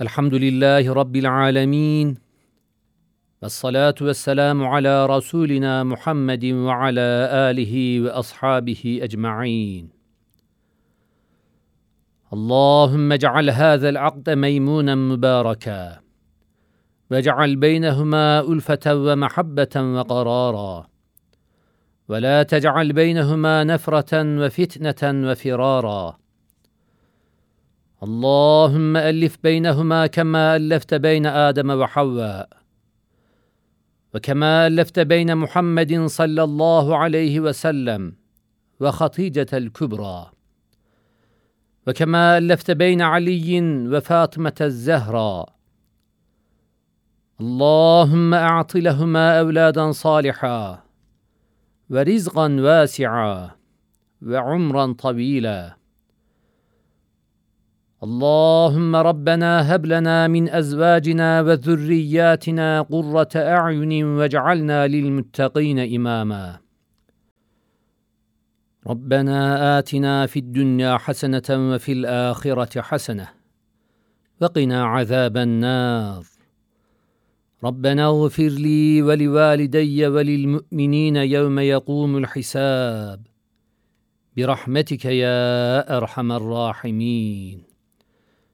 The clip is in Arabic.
الحمد لله رب العالمين والصلاة والسلام على رسولنا محمد وعلى آله وأصحابه أجمعين. اللهم اجعل هذا العقد ميمونا مباركا واجعل بينهما ألفة ومحبة وقرارا ولا تجعل بينهما نفرة وفتنة وفرارا اللهم ألف بينهما كما ألفت بين آدم وحواء وكما ألفت بين محمد صلى الله عليه وسلم وخطيجة الكبرى وكما ألفت بين علي وفاطمة الزهراء. اللهم أعط لهما أولادا صالحا ورزقا واسعا وعمرا طويلا. اللهم ربنا هب لنا من أزواجنا وذرياتنا قرة أعين واجعلنا للمتقين إماما. ربنا آتنا في الدنيا حسنة وفي الآخرة حسنة وقنا عذاب النار. ربنا اغفر لي ولوالدي وللمؤمنين يوم يقوم الحساب. برحمتك يا أرحم الراحمين.